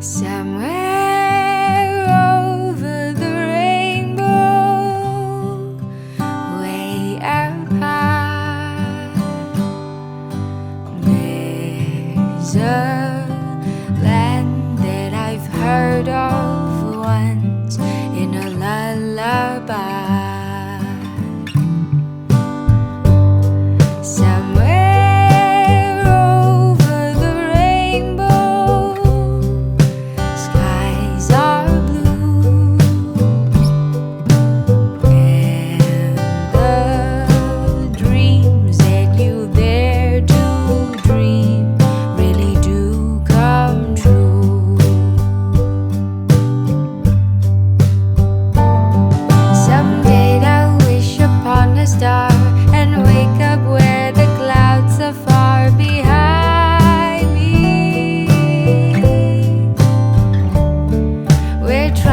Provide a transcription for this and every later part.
Somewhere over the rainbow, way up high, there's a land that I've heard of once in a lullaby.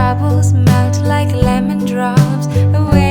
bubbles melt like lemon drops away.